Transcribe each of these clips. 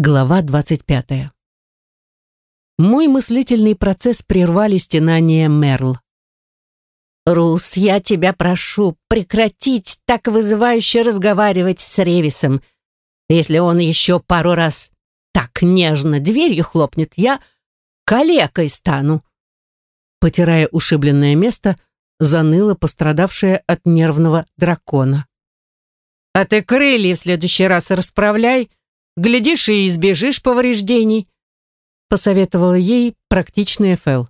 Глава 25. Мой мыслительный процесс прервали стенания Мерл. «Рус, я тебя прошу прекратить так вызывающе разговаривать с Ревисом. Если он еще пару раз так нежно дверью хлопнет, я калекой стану». Потирая ушибленное место, заныла пострадавшая от нервного дракона. «А ты крылья в следующий раз расправляй», Глядишь и избежишь повреждений», — посоветовала ей практичная Фэл.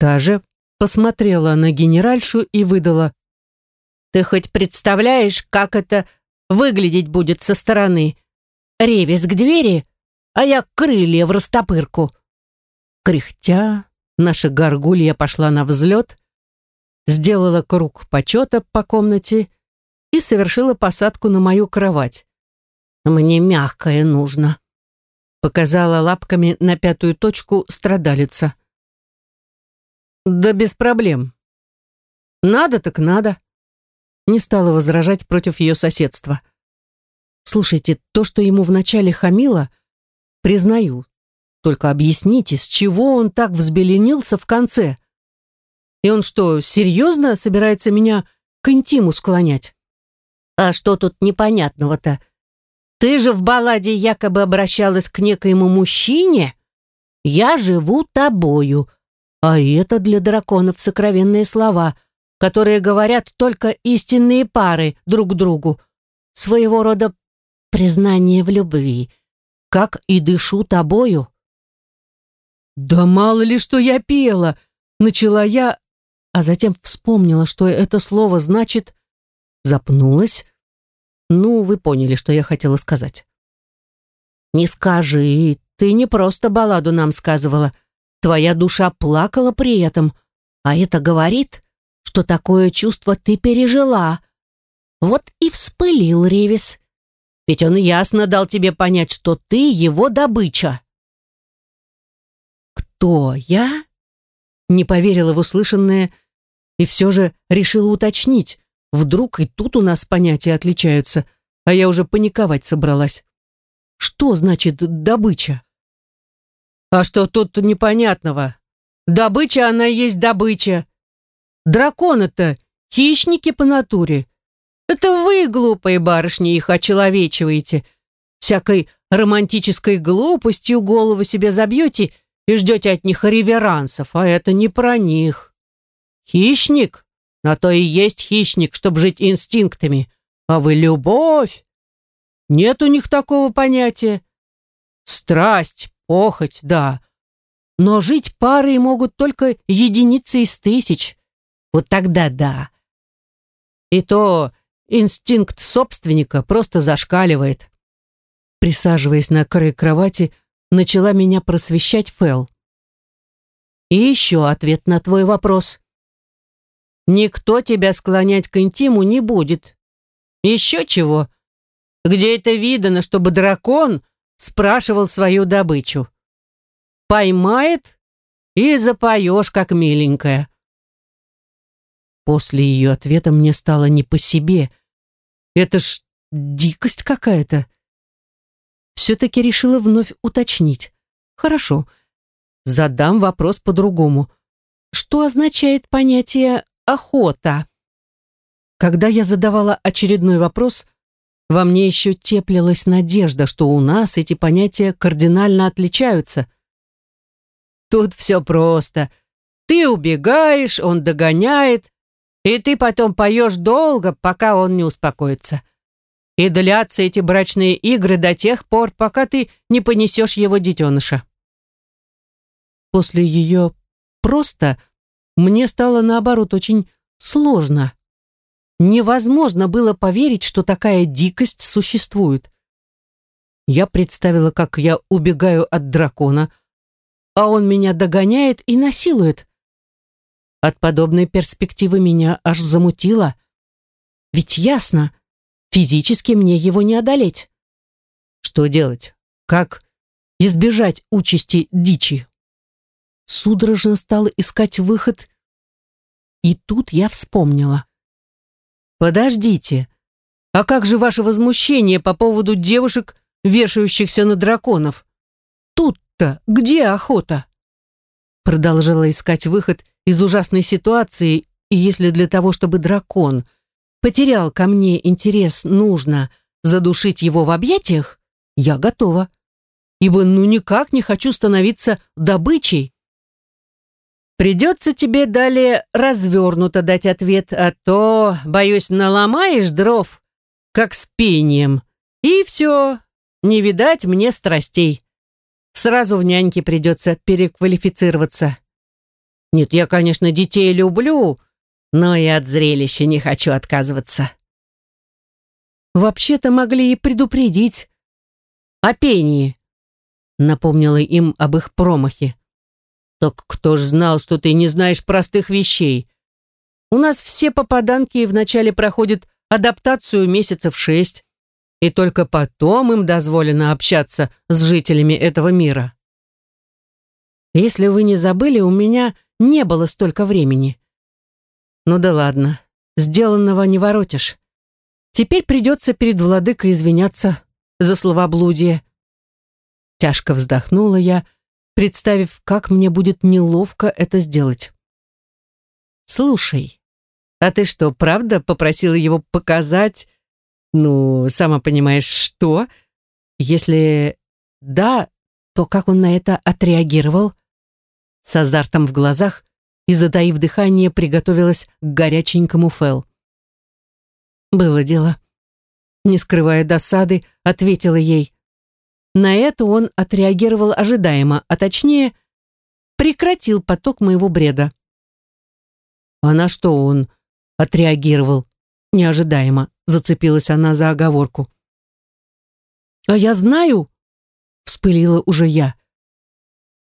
Та же посмотрела на генеральшу и выдала. «Ты хоть представляешь, как это выглядеть будет со стороны? Ревис к двери, а я крылья в растопырку». Кряхтя, наша горгулья пошла на взлет, сделала круг почета по комнате и совершила посадку на мою кровать. «Мне мягкое нужно», — показала лапками на пятую точку страдалица. «Да без проблем. Надо так надо». Не стала возражать против ее соседства. «Слушайте, то, что ему вначале хамило, признаю. Только объясните, с чего он так взбеленился в конце? И он что, серьезно собирается меня к интиму склонять?» «А что тут непонятного-то?» Ты же в балладе якобы обращалась к некоему мужчине. Я живу тобою. А это для драконов сокровенные слова, которые говорят только истинные пары друг другу. Своего рода признание в любви. Как и дышу тобою. «Да мало ли, что я пела!» Начала я, а затем вспомнила, что это слово значит, запнулась, ну, вы поняли, что я хотела сказать. Не скажи, ты не просто балладу нам сказывала. Твоя душа плакала при этом, а это говорит, что такое чувство ты пережила. Вот и вспылил Ревис. Ведь он ясно дал тебе понять, что ты его добыча. Кто я? Не поверила в услышанное и все же решила уточнить, Вдруг и тут у нас понятия отличаются, а я уже паниковать собралась. Что значит добыча? А что тут непонятного? Добыча она есть добыча. Драконы-то хищники по натуре. Это вы, глупые барышни, их очеловечиваете. Всякой романтической глупостью голову себе забьете и ждете от них реверансов, а это не про них. Хищник на то и есть хищник, чтобы жить инстинктами. А вы любовь? Нет у них такого понятия. Страсть, похоть, да. Но жить парой могут только единицы из тысяч. Вот тогда да. И то инстинкт собственника просто зашкаливает. Присаживаясь на край кровати, начала меня просвещать Фэл. И еще ответ на твой вопрос. Никто тебя склонять к интиму не будет. Еще чего? Где это видано, чтобы дракон спрашивал свою добычу? Поймает и запоешь, как миленькая. После ее ответа мне стало не по себе. Это ж дикость какая-то. Все-таки решила вновь уточнить. Хорошо, задам вопрос по-другому. Что означает понятие охота. Когда я задавала очередной вопрос, во мне еще теплилась надежда, что у нас эти понятия кардинально отличаются. Тут все просто. Ты убегаешь, он догоняет, и ты потом поешь долго, пока он не успокоится. И длятся эти брачные игры до тех пор, пока ты не понесешь его детеныша. После ее «просто» мне стало, наоборот, очень сложно. Невозможно было поверить, что такая дикость существует. Я представила, как я убегаю от дракона, а он меня догоняет и насилует. От подобной перспективы меня аж замутило. Ведь ясно, физически мне его не одолеть. Что делать? Как избежать участи дичи? Судорожно стала искать выход, и тут я вспомнила. «Подождите, а как же ваше возмущение по поводу девушек вешающихся на драконов. Тут-то где охота? Продолжала искать выход из ужасной ситуации, и если для того, чтобы дракон потерял ко мне интерес, нужно задушить его в объятиях, я готова. Ибо ну никак не хочу становиться добычей. Придется тебе далее развернуто дать ответ, а то, боюсь, наломаешь дров, как с пением. И все, не видать мне страстей. Сразу в няньке придется переквалифицироваться. Нет, я, конечно, детей люблю, но и от зрелища не хочу отказываться. Вообще-то могли и предупредить. О пении. Напомнила им об их промахе. Так кто ж знал, что ты не знаешь простых вещей? У нас все попаданки вначале проходят адаптацию месяцев шесть, и только потом им дозволено общаться с жителями этого мира. Если вы не забыли, у меня не было столько времени. Ну да ладно, сделанного не воротишь. Теперь придется перед владыкой извиняться за словоблудие. Тяжко вздохнула я, представив, как мне будет неловко это сделать. «Слушай, а ты что, правда попросила его показать, ну, сама понимаешь, что? Если да, то как он на это отреагировал?» С азартом в глазах и, затаив дыхание, приготовилась к горяченькому Фэл. «Было дело». Не скрывая досады, ответила ей. На это он отреагировал ожидаемо, а точнее, прекратил поток моего бреда. А на что он отреагировал неожидаемо, зацепилась она за оговорку. «А я знаю», — вспылила уже я.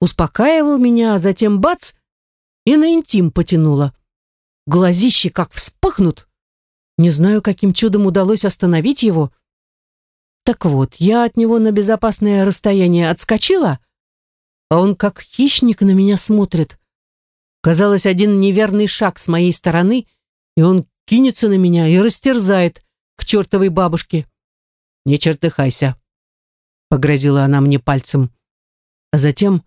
Успокаивал меня, а затем бац, и на интим потянула. Глазищи как вспыхнут. Не знаю, каким чудом удалось остановить его, так вот, я от него на безопасное расстояние отскочила, а он как хищник на меня смотрит. Казалось, один неверный шаг с моей стороны, и он кинется на меня и растерзает к чертовой бабушке. «Не чертыхайся», — погрозила она мне пальцем. А затем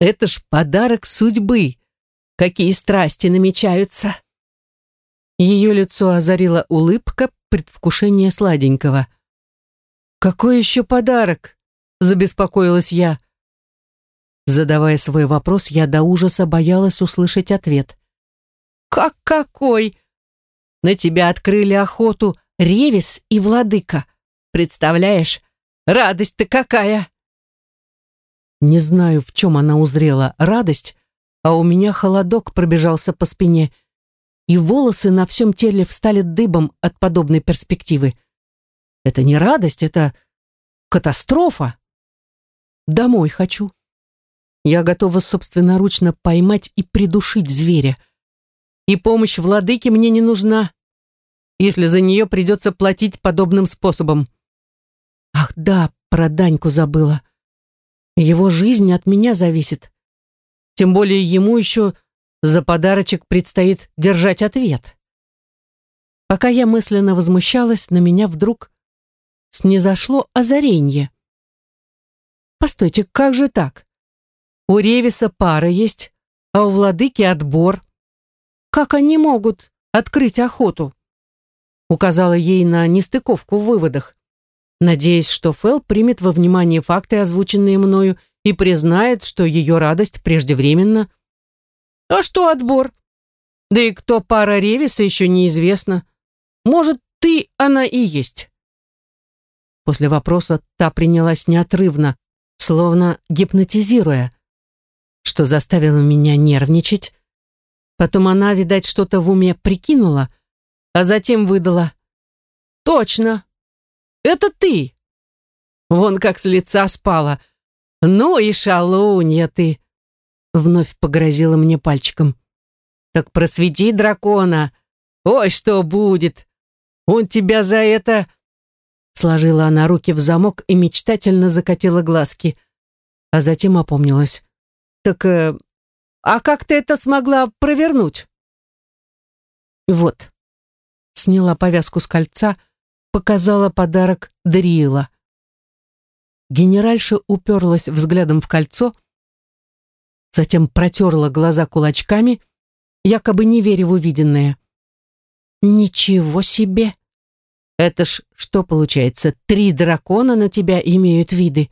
«Это ж подарок судьбы! Какие страсти намечаются!» Ее лицо озарила улыбка предвкушения сладенького — «Какой еще подарок?» – забеспокоилась я. Задавая свой вопрос, я до ужаса боялась услышать ответ. «Как какой?» «На тебя открыли охоту Ревис и Владыка. Представляешь, радость-то какая!» Не знаю, в чем она узрела радость, а у меня холодок пробежался по спине, и волосы на всем теле встали дыбом от подобной перспективы. Это не радость, это катастрофа. Домой хочу. Я готова собственноручно поймать и придушить зверя. И помощь владыки мне не нужна, если за нее придется платить подобным способом. Ах да, про Даньку забыла. Его жизнь от меня зависит. Тем более ему еще за подарочек предстоит держать ответ. Пока я мысленно возмущалась, на меня вдруг снизошло озаренье. Постойте, как же так? У Ревиса пара есть, а у владыки отбор. Как они могут открыть охоту? Указала ей на нестыковку в выводах, надеясь, что Фэл примет во внимание факты, озвученные мною, и признает, что ее радость преждевременна. А что отбор? Да и кто пара Ревиса, еще неизвестно. Может, ты она и есть. После вопроса та принялась неотрывно, словно гипнотизируя, что заставило меня нервничать. Потом она, видать, что-то в уме прикинула, а затем выдала. «Точно! Это ты!» Вон как с лица спала. «Ну и шалунья ты!» Вновь погрозила мне пальчиком. «Так просвети дракона! Ой, что будет! Он тебя за это Сложила она руки в замок и мечтательно закатила глазки, а затем опомнилась. «Так, э, а как ты это смогла провернуть?» «Вот». Сняла повязку с кольца, показала подарок Дариила. Генеральша уперлась взглядом в кольцо, затем протерла глаза кулачками, якобы не веря в увиденное. «Ничего себе! Это ж что получается, три дракона на тебя имеют виды?»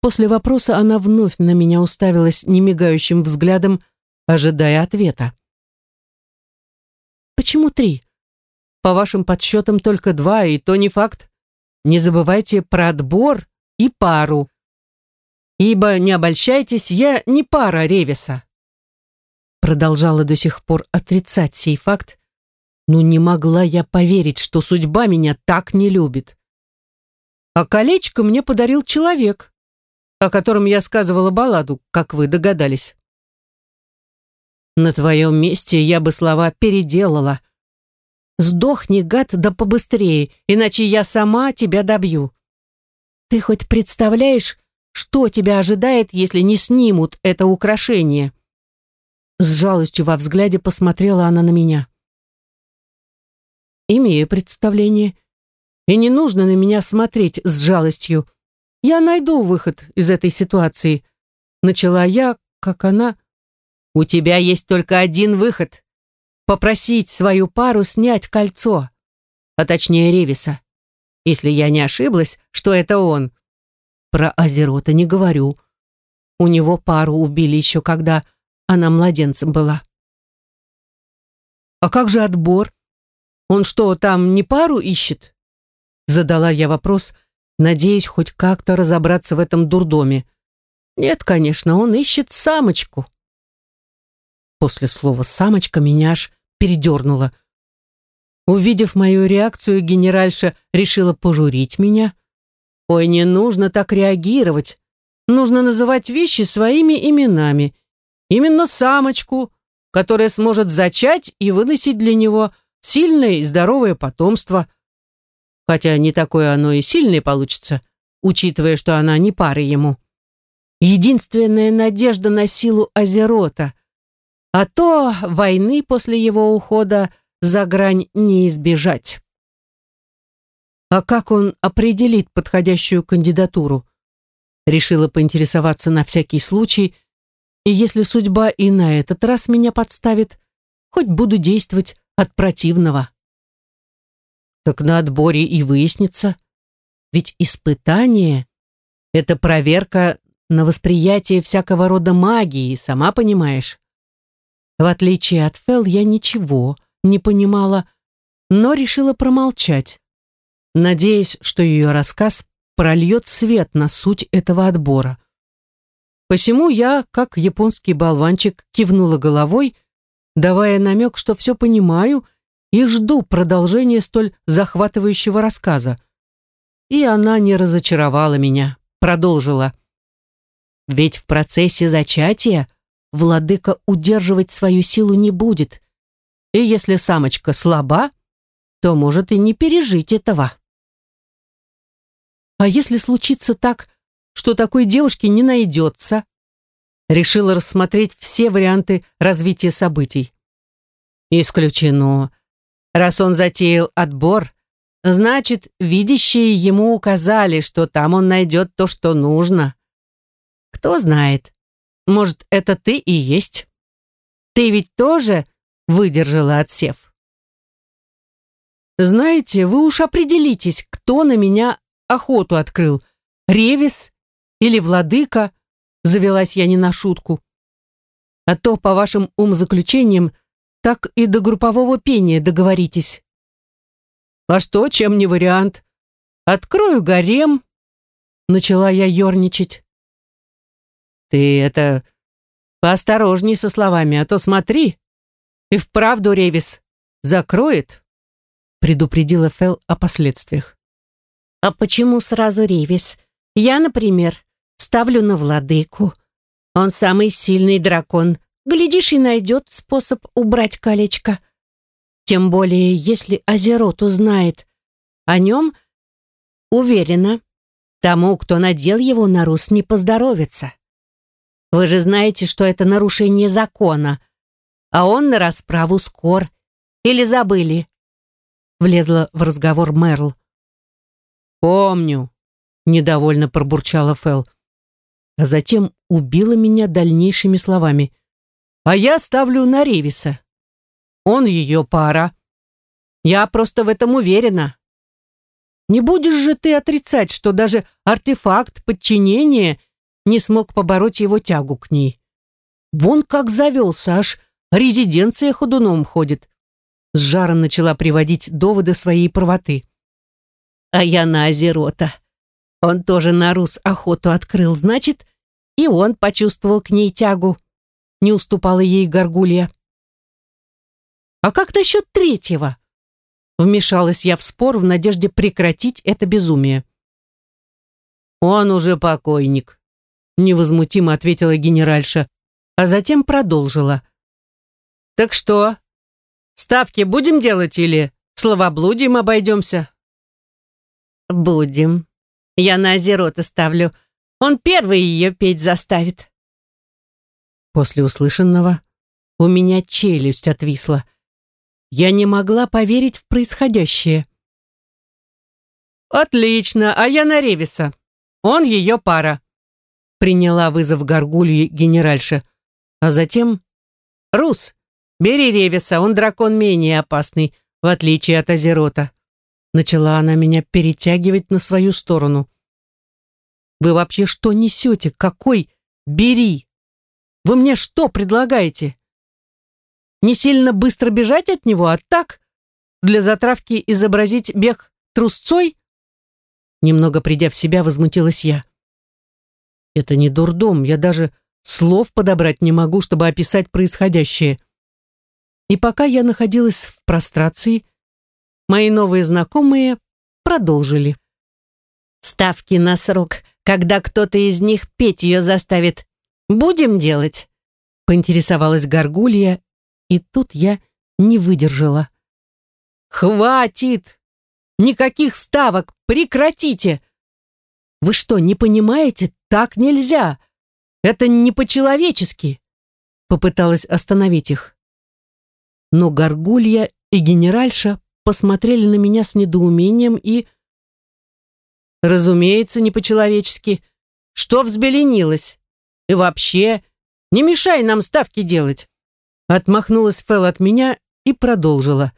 После вопроса она вновь на меня уставилась немигающим взглядом, ожидая ответа. «Почему три? По вашим подсчетам только два, и то не факт. Не забывайте про отбор и пару. Ибо, не обольщайтесь, я не пара Ревиса». Продолжала до сих пор отрицать сей факт, но не могла я поверить, что судьба меня так не любит. А колечко мне подарил человек, о котором я сказывала балладу, как вы догадались. На твоем месте я бы слова переделала. Сдохни, гад, да побыстрее, иначе я сама тебя добью. Ты хоть представляешь, что тебя ожидает, если не снимут это украшение?» С жалостью во взгляде посмотрела она на меня. «Имею представление. И не нужно на меня смотреть с жалостью. Я найду выход из этой ситуации. Начала я, как она. У тебя есть только один выход. Попросить свою пару снять кольцо. А точнее Ревиса. Если я не ошиблась, что это он. Про Азерота не говорю. У него пару убили еще когда она младенцем была. А как же отбор? Он что, там не пару ищет? Задала я вопрос, надеясь хоть как-то разобраться в этом дурдоме. Нет, конечно, он ищет самочку. После слова «самочка» меня аж передернуло. Увидев мою реакцию, генеральша решила пожурить меня. «Ой, не нужно так реагировать. Нужно называть вещи своими именами. Именно самочку, которая сможет зачать и выносить для него сильное и здоровое потомство хотя не такое оно и сильное получится, учитывая, что она не пара ему. Единственная надежда на силу Азерота, а то войны после его ухода за грань не избежать. А как он определит подходящую кандидатуру? Решила поинтересоваться на всякий случай, и если судьба и на этот раз меня подставит, хоть буду действовать от противного. Так на отборе и выяснится. Ведь испытание — это проверка на восприятие всякого рода магии, сама понимаешь. В отличие от Фел, я ничего не понимала, но решила промолчать, надеясь, что ее рассказ прольет свет на суть этого отбора. Посему я, как японский болванчик, кивнула головой, давая намек, что все понимаю — и жду продолжения столь захватывающего рассказа. И она не разочаровала меня, продолжила. Ведь в процессе зачатия владыка удерживать свою силу не будет, и если самочка слаба, то может и не пережить этого. А если случится так, что такой девушки не найдется? Решила рассмотреть все варианты развития событий. Исключено. Раз он затеял отбор, значит, видящие ему указали, что там он найдет то, что нужно. Кто знает, может, это ты и есть. Ты ведь тоже выдержала отсев. Знаете, вы уж определитесь, кто на меня охоту открыл, Ревис или Владыка, завелась я не на шутку. А то, по вашим умозаключениям, так и до группового пения договоритесь. А что, чем не вариант? Открою гарем. Начала я ерничать. Ты это поосторожней со словами, а то смотри. И вправду Ревис закроет, предупредила Фел о последствиях. А почему сразу Ревис? Я, например, ставлю на владыку. Он самый сильный дракон Глядишь, и найдет способ убрать колечко. Тем более, если Азерот узнает о нем, уверена, тому, кто надел его на Рус, не поздоровится. Вы же знаете, что это нарушение закона, а он на расправу скор. Или забыли?» Влезла в разговор Мерл. «Помню. недовольно пробурчала Фэл. А затем убила меня дальнейшими словами. А я ставлю на Ревиса. Он ее пара. Я просто в этом уверена. Не будешь же ты отрицать, что даже артефакт подчинения не смог побороть его тягу к ней. Вон как завелся, аж резиденция ходуном ходит. С жаром начала приводить доводы своей правоты. А я на Азерота. Он тоже на Рус охоту открыл, значит, и он почувствовал к ней тягу. Не уступала ей горгулья. «А как насчет третьего?» Вмешалась я в спор в надежде прекратить это безумие. «Он уже покойник», — невозмутимо ответила генеральша, а затем продолжила. «Так что, ставки будем делать или словоблудием обойдемся?» «Будем. Я на Азерота ставлю. Он первый ее петь заставит». После услышанного у меня челюсть отвисла. Я не могла поверить в происходящее. «Отлично, а я на Ревиса. Он ее пара», — приняла вызов горгульи генеральша. А затем «Рус, бери Ревиса, он дракон менее опасный, в отличие от Азерота». Начала она меня перетягивать на свою сторону. «Вы вообще что несете? Какой? Бери! Вы мне что предлагаете? Не сильно быстро бежать от него, а так, для затравки изобразить бег трусцой?» Немного придя в себя, возмутилась я. «Это не дурдом, я даже слов подобрать не могу, чтобы описать происходящее». И пока я находилась в прострации, мои новые знакомые продолжили. «Ставки на срок, когда кто-то из них петь ее заставит. Будем делать?» Поинтересовалась Горгулья, и тут я не выдержала. «Хватит! Никаких ставок! Прекратите! Вы что, не понимаете? Так нельзя! Это не по-человечески!» Попыталась остановить их. Но Горгулья и генеральша посмотрели на меня с недоумением и... Разумеется, не по-человечески. Что взбеленилось? И вообще, не мешай нам ставки делать. Отмахнулась Фэл от меня и продолжила.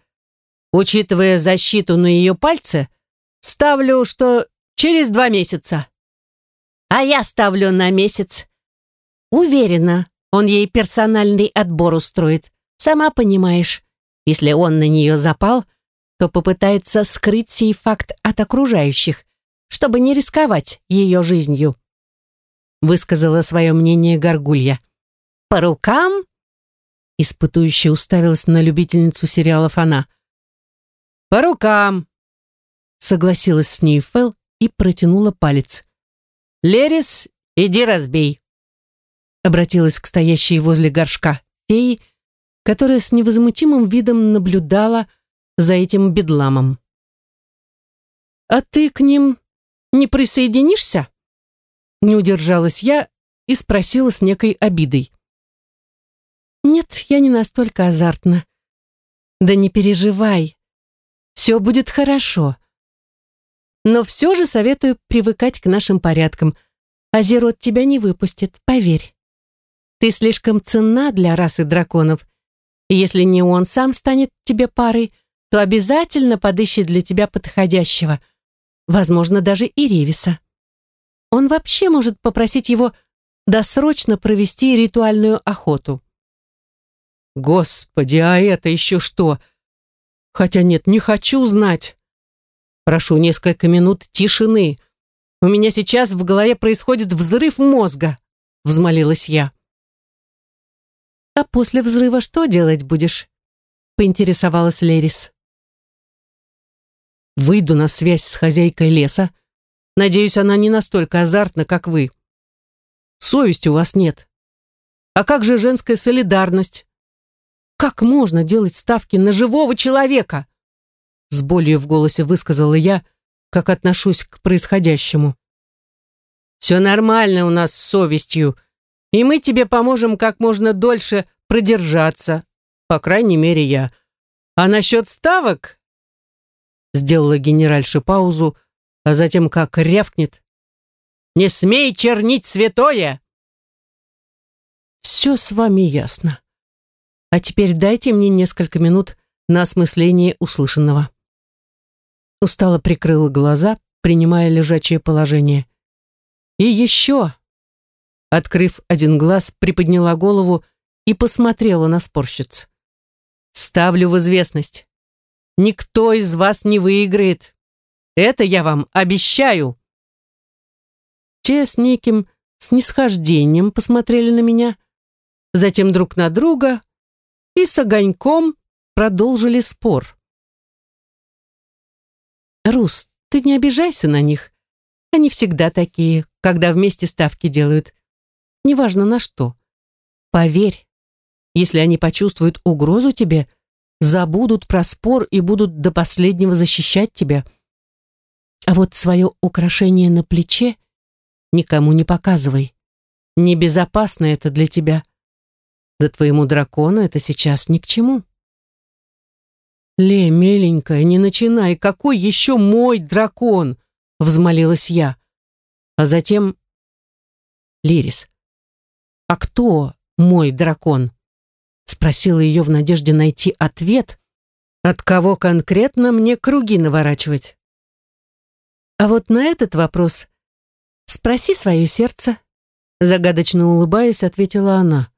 Учитывая защиту на ее пальце, ставлю, что через два месяца. А я ставлю на месяц. Уверена, он ей персональный отбор устроит. Сама понимаешь, если он на нее запал — то попытается скрыть сей факт от окружающих, чтобы не рисковать ее жизнью. Высказала свое мнение Горгулья. «По рукам?» Испытующе уставилась на любительницу сериалов она. «По рукам!» Согласилась с ней Фэл и протянула палец. «Лерис, иди разбей!» Обратилась к стоящей возле горшка феи, которая с невозмутимым видом наблюдала, за этим бедламом. «А ты к ним не присоединишься?» Не удержалась я и спросила с некой обидой. «Нет, я не настолько азартна. Да не переживай, все будет хорошо. Но все же советую привыкать к нашим порядкам. Азерот тебя не выпустит, поверь. Ты слишком ценна для расы драконов, если не он сам станет тебе парой, то обязательно подыщет для тебя подходящего, возможно, даже и Ревиса. Он вообще может попросить его досрочно провести ритуальную охоту. Господи, а это еще что? Хотя нет, не хочу знать. Прошу несколько минут тишины. У меня сейчас в голове происходит взрыв мозга, взмолилась я. А после взрыва что делать будешь? поинтересовалась Лерис. Выйду на связь с хозяйкой леса. Надеюсь, она не настолько азартна, как вы. Совести у вас нет. А как же женская солидарность? Как можно делать ставки на живого человека? С болью в голосе высказала я, как отношусь к происходящему. Все нормально у нас с совестью, и мы тебе поможем как можно дольше продержаться, по крайней мере я. А насчет ставок Сделала генеральша паузу, а затем как рявкнет. Не смей чернить святое!» «Все с вами ясно. А теперь дайте мне несколько минут на осмысление услышанного». Устало прикрыла глаза, принимая лежачее положение. «И еще!» Открыв один глаз, приподняла голову и посмотрела на спорщиц. «Ставлю в известность. Никто из вас не выиграет. Это я вам обещаю!» Те с неким снисхождением посмотрели на меня, затем друг на друга и с огоньком продолжили спор. «Рус, ты не обижайся на них. Они всегда такие, когда вместе ставки делают. Неважно на что. Поверь, если они почувствуют угрозу тебе, забудут про спор и будут до последнего защищать тебя. А вот свое украшение на плече никому не показывай. Небезопасно это для тебя. Да твоему дракону это сейчас ни к чему. «Ле, миленькая, не начинай, какой еще мой дракон?» — взмолилась я. А затем... «Лирис, а кто мой дракон?» — спросила ее в надежде найти ответ, от кого конкретно мне круги наворачивать. А вот на этот вопрос спроси свое сердце, загадочно улыбаясь, ответила она.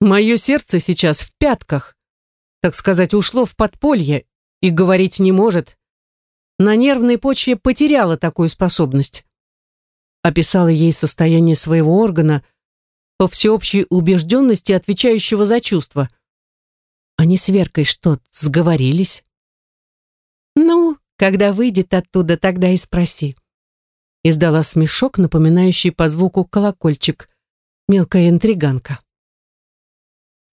Мое сердце сейчас в пятках так сказать, ушло в подполье и говорить не может. На нервной почве потеряла такую способность. Описала ей состояние своего органа по всеобщей убежденности, отвечающего за чувства. Они с Веркой что, сговорились? Ну, когда выйдет оттуда, тогда и спроси. Издала смешок, напоминающий по звуку колокольчик. Мелкая интриганка.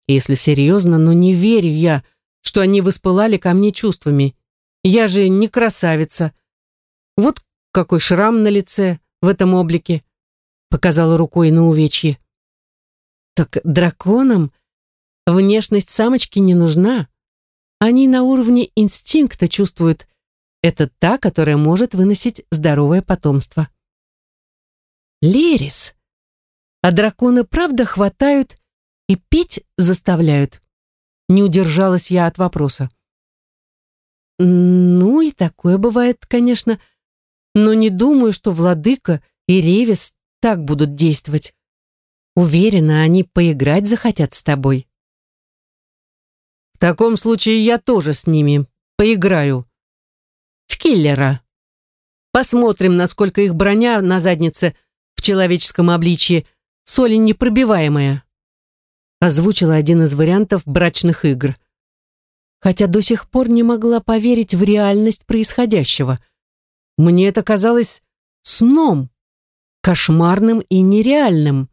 Если серьезно, но не верю я, что они воспылали ко мне чувствами. Я же не красавица. Вот какой шрам на лице в этом облике, показала рукой на увечье. Так драконам внешность самочки не нужна. Они на уровне инстинкта чувствуют, это та, которая может выносить здоровое потомство. Лерис. А драконы правда хватают и петь заставляют? Не удержалась я от вопроса. Ну и такое бывает, конечно, но не думаю, что Владыка и Ревис так будут действовать. Уверена, они поиграть захотят с тобой. В таком случае я тоже с ними поиграю. В киллера. Посмотрим, насколько их броня на заднице в человеческом обличье соли непробиваемая озвучила один из вариантов брачных игр. Хотя до сих пор не могла поверить в реальность происходящего. Мне это казалось сном, кошмарным и нереальным.